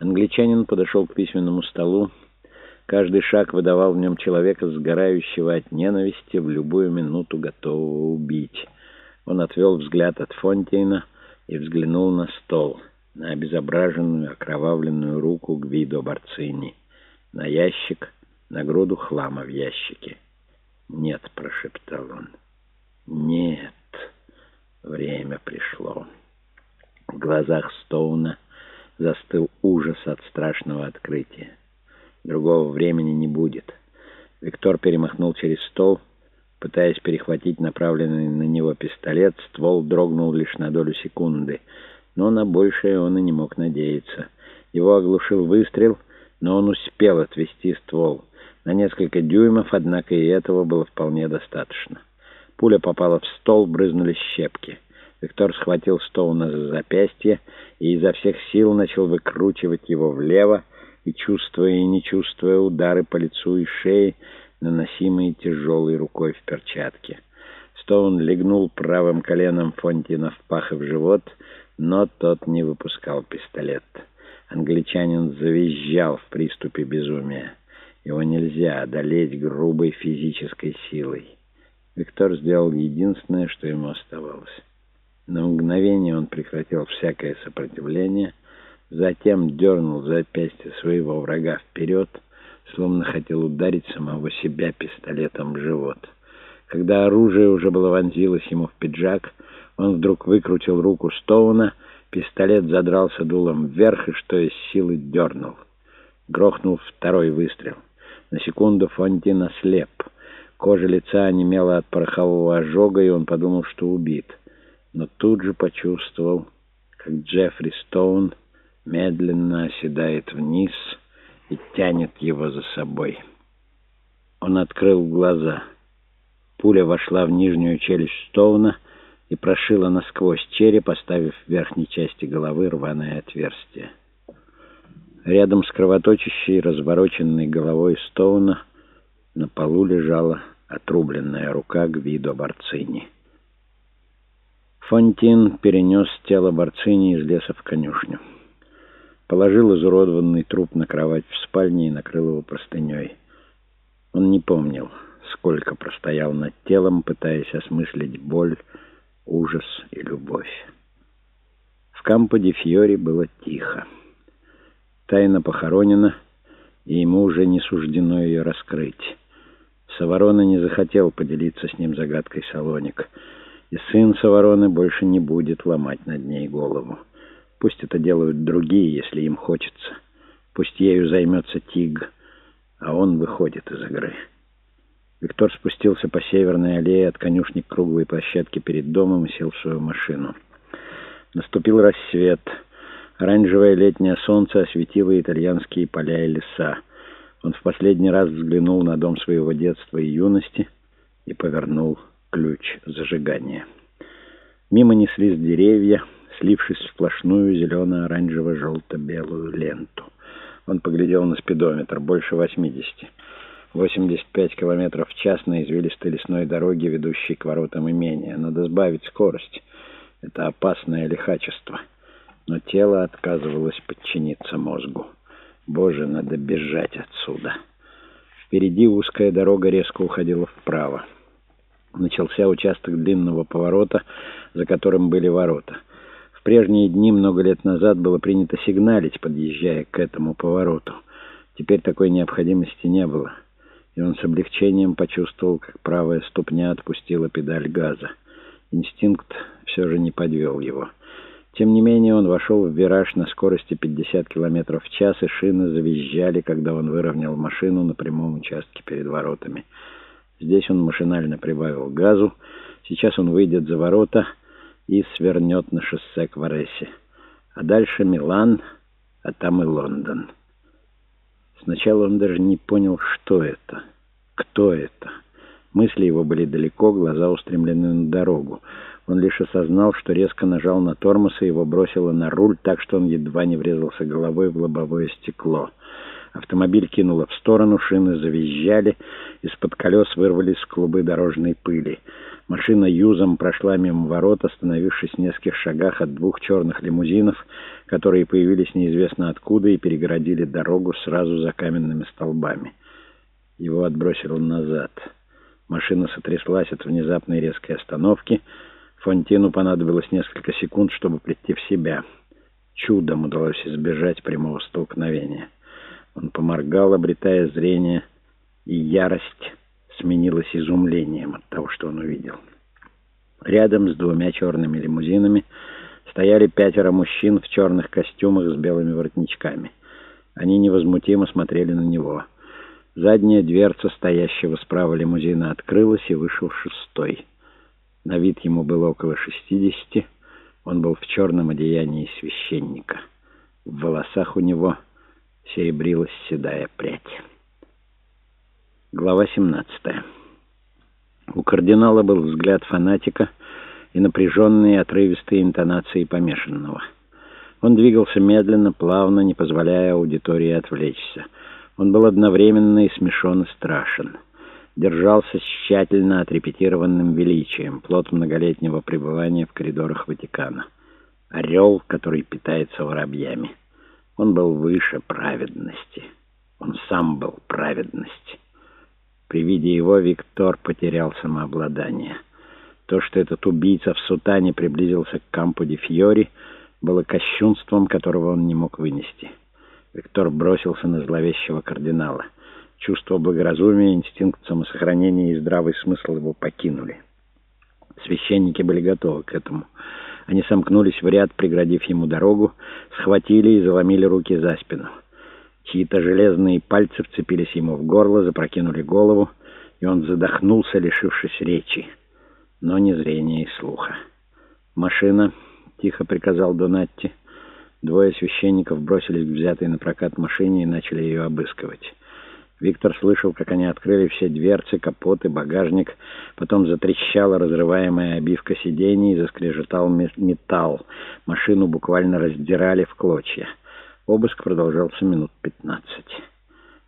Англичанин подошел к письменному столу. Каждый шаг выдавал в нем человека, сгорающего от ненависти, в любую минуту готового убить. Он отвел взгляд от Фонтейна и взглянул на стол, на обезображенную, окровавленную руку Гвидо Барцини, на ящик, на груду хлама в ящике. «Нет», — прошептал он, — «нет, время пришло». В глазах Стоуна застыл ужас от страшного открытия. Другого времени не будет. Виктор перемахнул через стол, пытаясь перехватить направленный на него пистолет. Ствол дрогнул лишь на долю секунды, но на большее он и не мог надеяться. Его оглушил выстрел, но он успел отвести ствол. На несколько дюймов, однако и этого было вполне достаточно. Пуля попала в стол, брызнули щепки. Виктор схватил Стоуна за запястье и изо всех сил начал выкручивать его влево, и, чувствуя и не чувствуя удары по лицу и шее, наносимые тяжелой рукой в перчатке. Стоун легнул правым коленом Фонтина в пах и в живот, но тот не выпускал пистолет. Англичанин завизжал в приступе безумия. Его нельзя одолеть грубой физической силой. Виктор сделал единственное, что ему оставалось. На мгновение он прекратил всякое сопротивление, затем дернул запястье своего врага вперед, словно хотел ударить самого себя пистолетом в живот. Когда оружие уже было вонзилось ему в пиджак, он вдруг выкрутил руку Стоуна, пистолет задрался дулом вверх и что из силы дернул. Грохнул второй выстрел. На секунду Фонтин ослеп. Кожа лица онемела от порохового ожога, и он подумал, что убит но тут же почувствовал, как Джеффри Стоун медленно оседает вниз и тянет его за собой. Он открыл глаза. Пуля вошла в нижнюю челюсть Стоуна и прошила насквозь череп, оставив в верхней части головы рваное отверстие. Рядом с кровоточащей, развороченной головой Стоуна на полу лежала отрубленная рука Гвидо Барцини. Фонтин перенес тело Барцини из леса в конюшню. Положил изуродованный труп на кровать в спальне и накрыл его простыней. Он не помнил, сколько простоял над телом, пытаясь осмыслить боль, ужас и любовь. В Кампо-де-Фьори было тихо. Тайна похоронена, и ему уже не суждено ее раскрыть. Саварона не захотел поделиться с ним загадкой Салоник — и сын Савороны больше не будет ломать над ней голову. Пусть это делают другие, если им хочется. Пусть ею займется Тиг, а он выходит из игры. Виктор спустился по северной аллее от конюшни к круглой площадке перед домом и сел в свою машину. Наступил рассвет. Оранжевое летнее солнце осветило итальянские поля и леса. Он в последний раз взглянул на дом своего детства и юности и повернул ключ зажигания. Мимо неслись деревья, слившись в сплошную зелено-оранжево-желто-белую ленту. Он поглядел на спидометр, больше 80. 85 километров в час на извилистой лесной дороге, ведущей к воротам имения. Надо сбавить скорость. Это опасное лихачество. Но тело отказывалось подчиниться мозгу. Боже, надо бежать отсюда. Впереди узкая дорога резко уходила вправо начался участок длинного поворота, за которым были ворота. В прежние дни, много лет назад, было принято сигналить, подъезжая к этому повороту. Теперь такой необходимости не было, и он с облегчением почувствовал, как правая ступня отпустила педаль газа. Инстинкт все же не подвел его. Тем не менее, он вошел в вираж на скорости 50 км в час, и шины завизжали, когда он выровнял машину на прямом участке перед воротами. Здесь он машинально прибавил газу. Сейчас он выйдет за ворота и свернет на шоссе к Варесе. А дальше Милан, а там и Лондон. Сначала он даже не понял, что это, кто это. Мысли его были далеко, глаза устремлены на дорогу. Он лишь осознал, что резко нажал на тормоз, и его бросило на руль так, что он едва не врезался головой в лобовое стекло. Автомобиль кинуло в сторону, шины завизжали, из-под колес вырвались клубы дорожной пыли. Машина юзом прошла мимо ворот, остановившись в нескольких шагах от двух черных лимузинов, которые появились неизвестно откуда и перегородили дорогу сразу за каменными столбами. Его отбросило назад. Машина сотряслась от внезапной резкой остановки. Фонтину понадобилось несколько секунд, чтобы прийти в себя. Чудом удалось избежать прямого столкновения. Он поморгал, обретая зрение, и ярость сменилась изумлением от того, что он увидел. Рядом с двумя черными лимузинами стояли пятеро мужчин в черных костюмах с белыми воротничками. Они невозмутимо смотрели на него. Задняя дверца стоящего справа лимузина открылась, и вышел шестой. На вид ему было около шестидесяти. Он был в черном одеянии священника. В волосах у него серебрилась седая прядь. Глава 17. У кардинала был взгляд фанатика и напряженные отрывистые интонации помешанного. Он двигался медленно, плавно, не позволяя аудитории отвлечься. Он был одновременно и смешон, и страшен. Держался с тщательно отрепетированным величием, плод многолетнего пребывания в коридорах Ватикана. Орел, который питается воробьями. Он был выше праведности. Он сам был праведность. При виде его Виктор потерял самообладание. То, что этот убийца в сутане приблизился к кампу де Фьори, было кощунством, которого он не мог вынести. Виктор бросился на зловещего кардинала. Чувство благоразумия, инстинкт самосохранения и здравый смысл его покинули. Священники были готовы к этому. Они сомкнулись в ряд, преградив ему дорогу, схватили и заломили руки за спину. Чьи-то железные пальцы вцепились ему в горло, запрокинули голову, и он задохнулся, лишившись речи, но не зрения и слуха. «Машина», — тихо приказал Донатти. Двое священников бросились к взятой на прокат машине и начали ее обыскивать. Виктор слышал, как они открыли все дверцы, капот и багажник. Потом затрещала разрываемая обивка сидений заскрежетал металл. Машину буквально раздирали в клочья. Обыск продолжался минут пятнадцать.